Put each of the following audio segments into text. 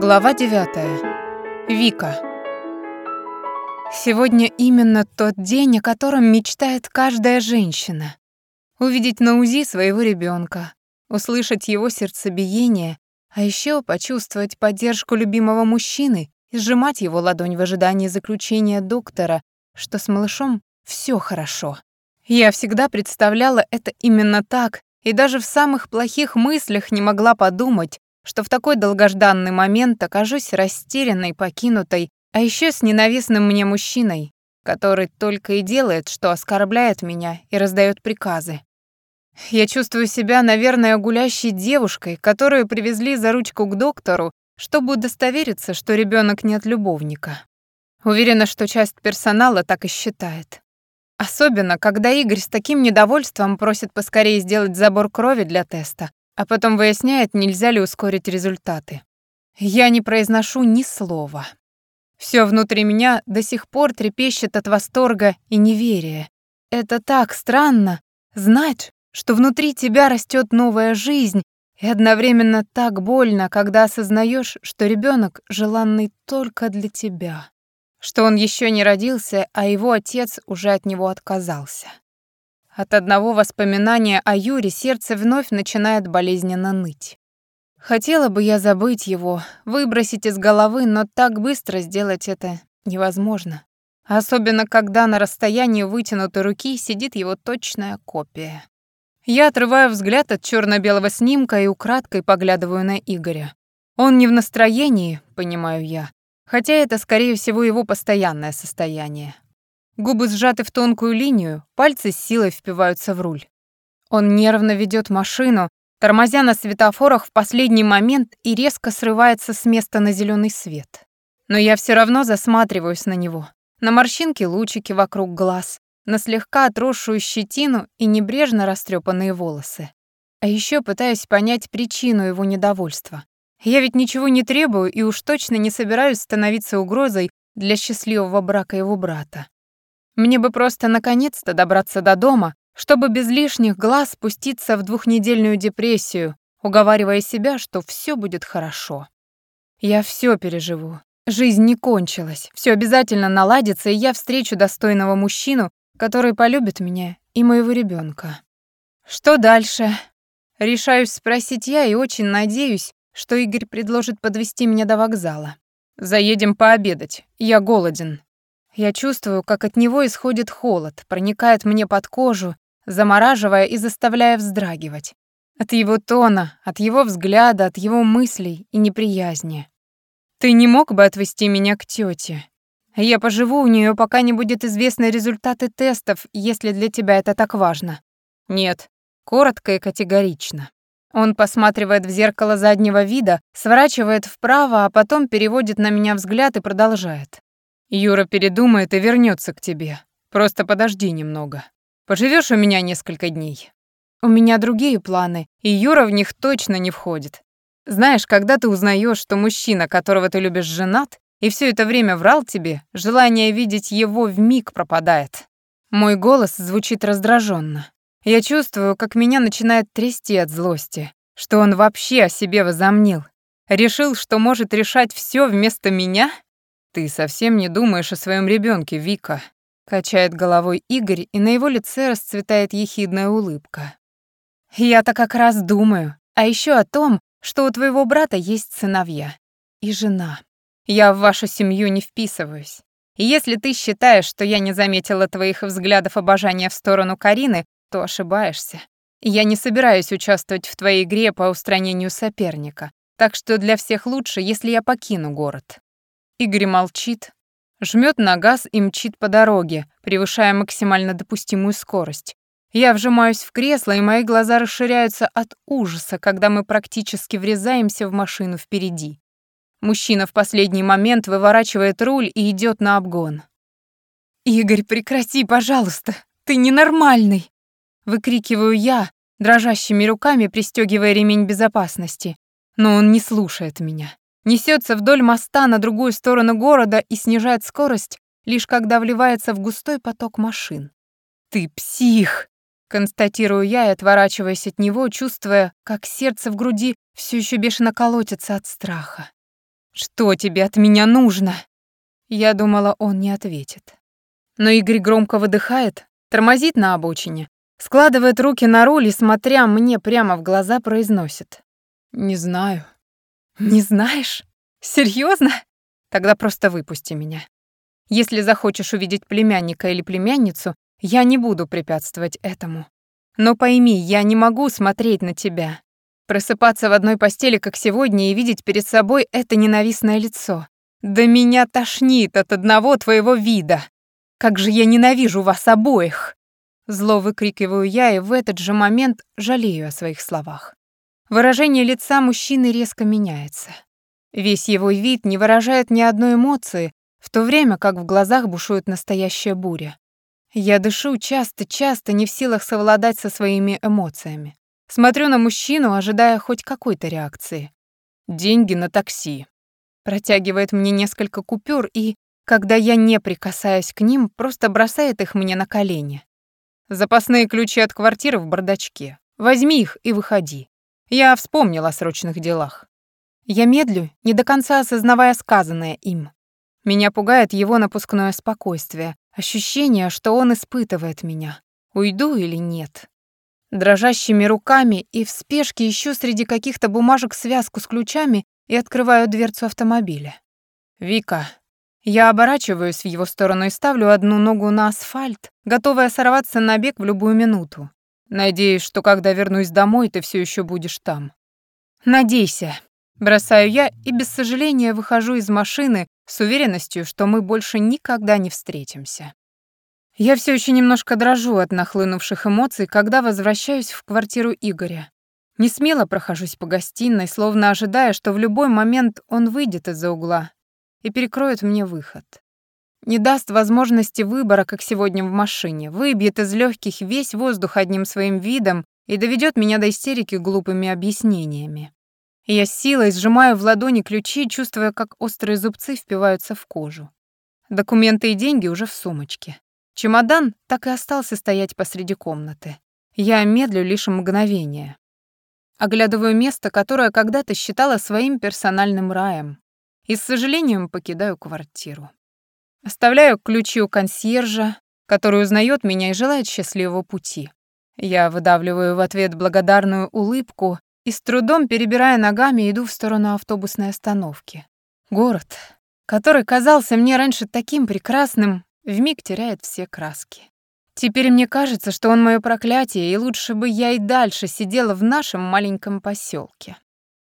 Глава 9. Вика. Сегодня именно тот день, о котором мечтает каждая женщина. Увидеть на УЗИ своего ребенка, услышать его сердцебиение, а еще почувствовать поддержку любимого мужчины и сжимать его ладонь в ожидании заключения доктора, что с малышом все хорошо. Я всегда представляла это именно так, и даже в самых плохих мыслях не могла подумать, что в такой долгожданный момент окажусь растерянной, покинутой, а еще с ненавистным мне мужчиной, который только и делает, что оскорбляет меня и раздает приказы. Я чувствую себя, наверное, гулящей девушкой, которую привезли за ручку к доктору, чтобы удостовериться, что ребенок не от любовника. Уверена, что часть персонала так и считает. Особенно, когда Игорь с таким недовольством просит поскорее сделать забор крови для теста, а потом выясняет, нельзя ли ускорить результаты. Я не произношу ни слова. Все внутри меня до сих пор трепещет от восторга и неверия. Это так странно знать, что внутри тебя растет новая жизнь, и одновременно так больно, когда осознаешь, что ребенок желанный только для тебя, что он еще не родился, а его отец уже от него отказался. От одного воспоминания о Юре сердце вновь начинает болезненно ныть. Хотела бы я забыть его, выбросить из головы, но так быстро сделать это невозможно. Особенно, когда на расстоянии вытянутой руки сидит его точная копия. Я отрываю взгляд от черно белого снимка и украдкой поглядываю на Игоря. Он не в настроении, понимаю я, хотя это, скорее всего, его постоянное состояние. Губы сжаты в тонкую линию, пальцы с силой впиваются в руль. Он нервно ведет машину, тормозя на светофорах в последний момент и резко срывается с места на зеленый свет. Но я все равно засматриваюсь на него, на морщинки-лучики вокруг глаз, на слегка отросшую щетину и небрежно растрепанные волосы. А еще пытаюсь понять причину его недовольства. Я ведь ничего не требую и уж точно не собираюсь становиться угрозой для счастливого брака его брата. Мне бы просто наконец-то добраться до дома, чтобы без лишних глаз спуститься в двухнедельную депрессию, уговаривая себя, что все будет хорошо. Я все переживу. Жизнь не кончилась. Все обязательно наладится, и я встречу достойного мужчину, который полюбит меня и моего ребенка. Что дальше? Решаюсь спросить я и очень надеюсь, что Игорь предложит подвести меня до вокзала. Заедем пообедать. Я голоден. Я чувствую, как от него исходит холод, проникает мне под кожу, замораживая и заставляя вздрагивать. От его тона, от его взгляда, от его мыслей и неприязни. Ты не мог бы отвезти меня к тете? Я поживу у нее, пока не будет известны результаты тестов, если для тебя это так важно. Нет, коротко и категорично. Он посматривает в зеркало заднего вида, сворачивает вправо, а потом переводит на меня взгляд и продолжает. Юра передумает и вернется к тебе. Просто подожди немного. Поживешь у меня несколько дней. У меня другие планы, и Юра в них точно не входит. Знаешь, когда ты узнаешь, что мужчина, которого ты любишь, женат, и все это время врал тебе, желание видеть его в миг пропадает. Мой голос звучит раздраженно. Я чувствую, как меня начинает трясти от злости, что он вообще о себе возомнил. Решил, что может решать все вместо меня? «Ты совсем не думаешь о своем ребенке, Вика», — качает головой Игорь, и на его лице расцветает ехидная улыбка. «Я-то как раз думаю, а еще о том, что у твоего брата есть сыновья и жена. Я в вашу семью не вписываюсь. И если ты считаешь, что я не заметила твоих взглядов обожания в сторону Карины, то ошибаешься. Я не собираюсь участвовать в твоей игре по устранению соперника, так что для всех лучше, если я покину город. Игорь молчит, жмет на газ и мчит по дороге, превышая максимально допустимую скорость. Я вжимаюсь в кресло, и мои глаза расширяются от ужаса, когда мы практически врезаемся в машину впереди. Мужчина в последний момент выворачивает руль и идет на обгон. «Игорь, прекрати, пожалуйста! Ты ненормальный!» Выкрикиваю я, дрожащими руками пристегивая ремень безопасности. Но он не слушает меня несется вдоль моста на другую сторону города и снижает скорость, лишь когда вливается в густой поток машин. «Ты псих!» — констатирую я и отворачиваясь от него, чувствуя, как сердце в груди все еще бешено колотится от страха. Что тебе от меня нужно? Я думала, он не ответит. Но Игорь громко выдыхает, тормозит на обочине, складывает руки на руль и, смотря мне прямо в глаза, произносит. «Не знаю». «Не знаешь? Серьезно? Тогда просто выпусти меня. Если захочешь увидеть племянника или племянницу, я не буду препятствовать этому. Но пойми, я не могу смотреть на тебя. Просыпаться в одной постели, как сегодня, и видеть перед собой это ненавистное лицо. Да меня тошнит от одного твоего вида. Как же я ненавижу вас обоих!» Зло выкрикиваю я и в этот же момент жалею о своих словах. Выражение лица мужчины резко меняется. Весь его вид не выражает ни одной эмоции, в то время как в глазах бушует настоящая буря. Я дышу часто-часто, не в силах совладать со своими эмоциями. Смотрю на мужчину, ожидая хоть какой-то реакции. «Деньги на такси». Протягивает мне несколько купюр и, когда я не прикасаюсь к ним, просто бросает их мне на колени. Запасные ключи от квартиры в бардачке. Возьми их и выходи. Я вспомнила о срочных делах. Я медлю, не до конца осознавая сказанное им. Меня пугает его напускное спокойствие, ощущение, что он испытывает меня. Уйду или нет? Дрожащими руками и в спешке ищу среди каких-то бумажек связку с ключами и открываю дверцу автомобиля. «Вика». Я оборачиваюсь в его сторону и ставлю одну ногу на асфальт, готовая сорваться на бег в любую минуту. Надеюсь, что когда вернусь домой, ты все еще будешь там. Надейся. Бросаю я и без сожаления выхожу из машины с уверенностью, что мы больше никогда не встретимся. Я все еще немножко дрожу от нахлынувших эмоций, когда возвращаюсь в квартиру Игоря. Не смело прохожусь по гостиной, словно ожидая, что в любой момент он выйдет из-за угла и перекроет мне выход. Не даст возможности выбора, как сегодня в машине, выбьет из легких весь воздух одним своим видом и доведет меня до истерики глупыми объяснениями. Я с силой сжимаю в ладони ключи, чувствуя, как острые зубцы впиваются в кожу. Документы и деньги уже в сумочке. Чемодан так и остался стоять посреди комнаты. Я медлю лишь мгновение. Оглядываю место, которое когда-то считала своим персональным раем, и с сожалением покидаю квартиру. Оставляю ключи у консьержа, который узнает меня и желает счастливого пути. Я выдавливаю в ответ благодарную улыбку и с трудом, перебирая ногами, иду в сторону автобусной остановки. Город, который казался мне раньше таким прекрасным, вмиг теряет все краски. Теперь мне кажется, что он моё проклятие, и лучше бы я и дальше сидела в нашем маленьком поселке.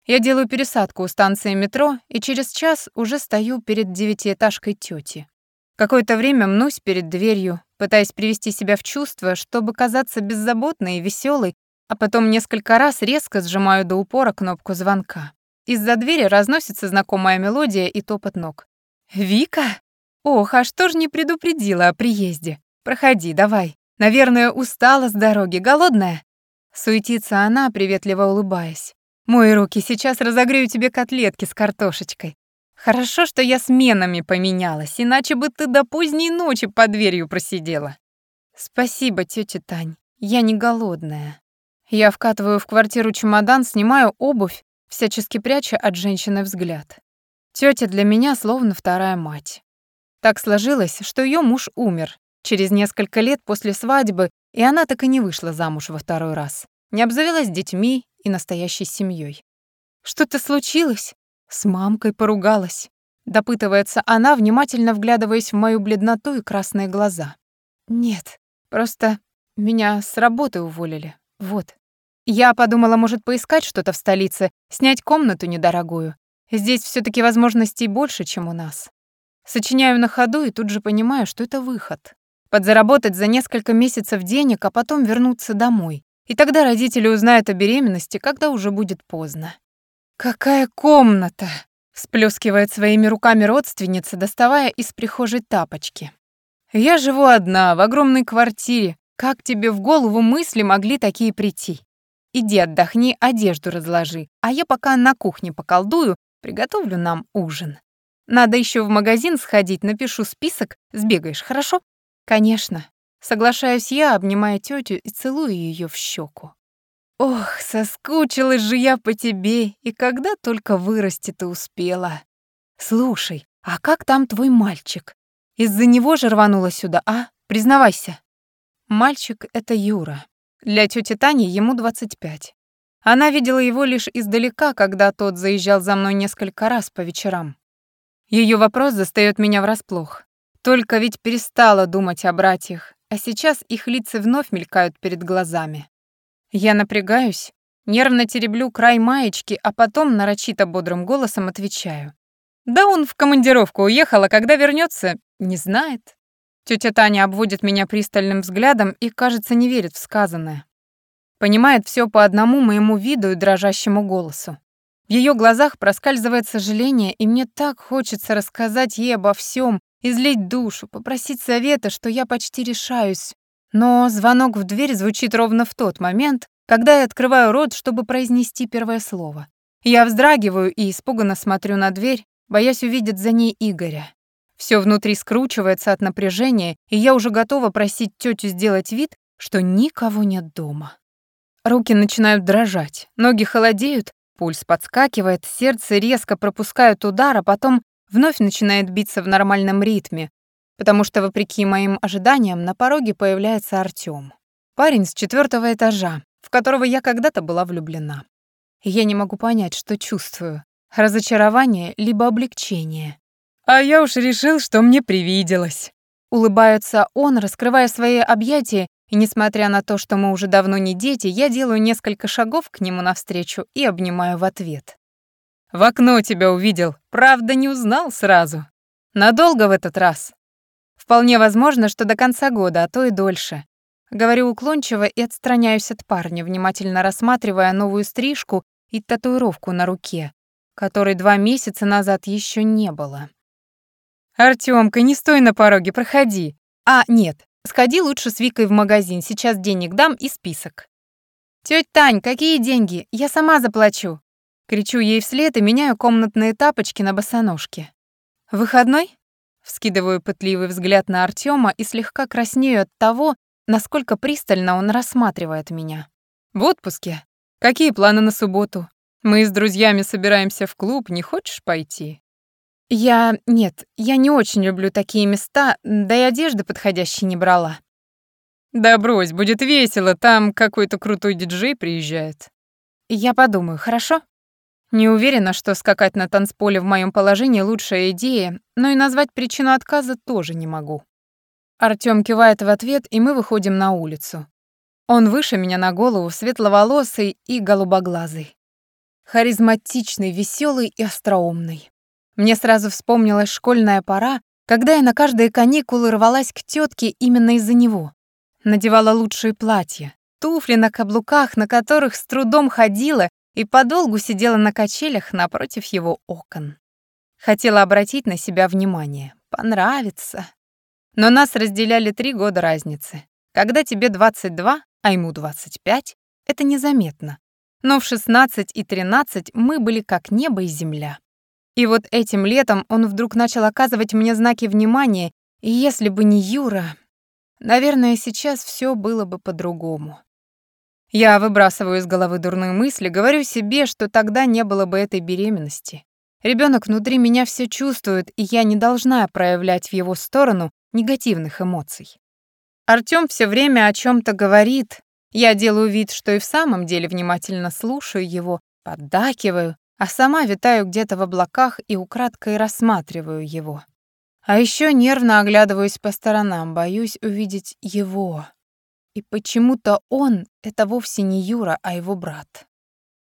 Я делаю пересадку у станции метро, и через час уже стою перед девятиэтажкой тёти. Какое-то время мнусь перед дверью, пытаясь привести себя в чувство, чтобы казаться беззаботной и веселой, а потом несколько раз резко сжимаю до упора кнопку звонка. Из-за двери разносится знакомая мелодия и топот ног. «Вика? Ох, а что ж не предупредила о приезде? Проходи, давай. Наверное, устала с дороги, голодная?» Суетится она, приветливо улыбаясь. «Мои руки, сейчас разогрею тебе котлетки с картошечкой. Хорошо, что я сменами поменялась, иначе бы ты до поздней ночи под дверью просидела». «Спасибо, тетя Тань, я не голодная». Я вкатываю в квартиру чемодан, снимаю обувь, всячески пряча от женщины взгляд. Тетя для меня словно вторая мать. Так сложилось, что ее муж умер, Через несколько лет после свадьбы, и она так и не вышла замуж во второй раз. Не обзавелась детьми и настоящей семьей. «Что-то случилось?» С мамкой поругалась. Допытывается она, внимательно вглядываясь в мою бледноту и красные глаза. «Нет, просто меня с работы уволили. Вот. Я подумала, может, поискать что-то в столице, снять комнату недорогую. Здесь все таки возможностей больше, чем у нас. Сочиняю на ходу и тут же понимаю, что это выход подзаработать за несколько месяцев денег, а потом вернуться домой. И тогда родители узнают о беременности, когда уже будет поздно. «Какая комната!» — всплескивает своими руками родственница, доставая из прихожей тапочки. «Я живу одна, в огромной квартире. Как тебе в голову мысли могли такие прийти? Иди отдохни, одежду разложи, а я пока на кухне поколдую, приготовлю нам ужин. Надо еще в магазин сходить, напишу список, сбегаешь, хорошо?» Конечно. Соглашаюсь я, обнимая тетю и целую ее в щеку. Ох, соскучилась же я по тебе, и когда только вырасти ты успела. Слушай, а как там твой мальчик? Из-за него же рванула сюда, а? Признавайся. Мальчик — это Юра. Для тети Тани ему 25. Она видела его лишь издалека, когда тот заезжал за мной несколько раз по вечерам. Ее вопрос застаёт меня врасплох. Только ведь перестала думать о братьях, а сейчас их лица вновь мелькают перед глазами. Я напрягаюсь, нервно тереблю край маечки, а потом нарочито бодрым голосом отвечаю. Да он в командировку уехал, а когда вернется, не знает. Тетя Таня обводит меня пристальным взглядом и, кажется, не верит в сказанное. Понимает все по одному моему виду и дрожащему голосу. В ее глазах проскальзывает сожаление, и мне так хочется рассказать ей обо всем, излить душу, попросить совета, что я почти решаюсь. Но звонок в дверь звучит ровно в тот момент, когда я открываю рот, чтобы произнести первое слово. Я вздрагиваю и испуганно смотрю на дверь, боясь увидеть за ней Игоря. Все внутри скручивается от напряжения, и я уже готова просить тетю сделать вид, что никого нет дома. Руки начинают дрожать, ноги холодеют, пульс подскакивает, сердце резко пропускает удар, а потом вновь начинает биться в нормальном ритме, потому что, вопреки моим ожиданиям, на пороге появляется Артём. Парень с четвертого этажа, в которого я когда-то была влюблена. Я не могу понять, что чувствую. Разочарование либо облегчение. А я уж решил, что мне привиделось. Улыбается он, раскрывая свои объятия, и несмотря на то, что мы уже давно не дети, я делаю несколько шагов к нему навстречу и обнимаю в ответ. В окно тебя увидел, правда, не узнал сразу. Надолго в этот раз. Вполне возможно, что до конца года, а то и дольше. Говорю уклончиво и отстраняюсь от парня, внимательно рассматривая новую стрижку и татуировку на руке, которой два месяца назад еще не было. «Артёмка, не стой на пороге, проходи. А, нет, сходи лучше с Викой в магазин, сейчас денег дам и список». «Тётя Тань, какие деньги? Я сама заплачу». Кричу ей вслед и меняю комнатные тапочки на босоножки. «Выходной?» Вскидываю пытливый взгляд на Артёма и слегка краснею от того, насколько пристально он рассматривает меня. «В отпуске? Какие планы на субботу? Мы с друзьями собираемся в клуб, не хочешь пойти?» «Я... нет, я не очень люблю такие места, да и одежды подходящей не брала». «Да брось, будет весело, там какой-то крутой диджей приезжает». «Я подумаю, хорошо?» Не уверена, что скакать на танцполе в моем положении лучшая идея, но и назвать причину отказа тоже не могу. Артём кивает в ответ, и мы выходим на улицу. Он выше меня на голову, светловолосый и голубоглазый. Харизматичный, веселый и остроумный. Мне сразу вспомнилась школьная пора, когда я на каждые каникулы рвалась к тетке именно из-за него. Надевала лучшие платья, туфли на каблуках, на которых с трудом ходила и подолгу сидела на качелях напротив его окон. Хотела обратить на себя внимание, понравится. Но нас разделяли три года разницы. Когда тебе 22, а ему 25, это незаметно но в 16 и 13 мы были как небо и земля. И вот этим летом он вдруг начал оказывать мне знаки внимания, и если бы не Юра, наверное, сейчас все было бы по-другому. Я выбрасываю из головы дурные мысли, говорю себе, что тогда не было бы этой беременности. Ребенок внутри меня все чувствует, и я не должна проявлять в его сторону негативных эмоций. Артём все время о чем то говорит, я делаю вид, что и в самом деле внимательно слушаю его, поддакиваю, а сама витаю где-то в облаках и украдкой рассматриваю его. А еще нервно оглядываюсь по сторонам, боюсь увидеть его. И почему-то он — это вовсе не Юра, а его брат.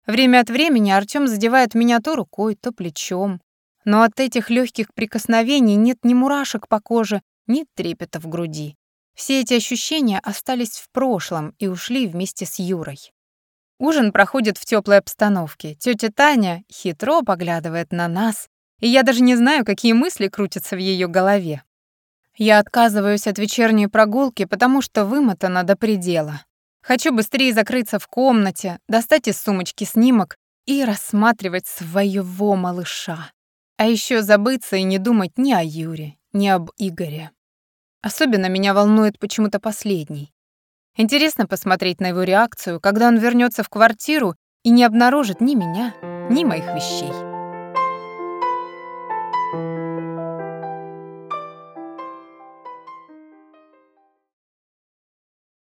Время от времени Артём задевает меня то рукой, то плечом. Но от этих легких прикосновений нет ни мурашек по коже, ни трепета в груди. Все эти ощущения остались в прошлом и ушли вместе с Юрой. Ужин проходит в теплой обстановке. Тетя Таня хитро поглядывает на нас, и я даже не знаю, какие мысли крутятся в ее голове. Я отказываюсь от вечерней прогулки, потому что вымотана до предела. Хочу быстрее закрыться в комнате, достать из сумочки снимок и рассматривать своего малыша. А еще забыться и не думать ни о Юре, ни об Игоре. Особенно меня волнует почему-то последний. Интересно посмотреть на его реакцию, когда он вернется в квартиру и не обнаружит ни меня, ни моих вещей.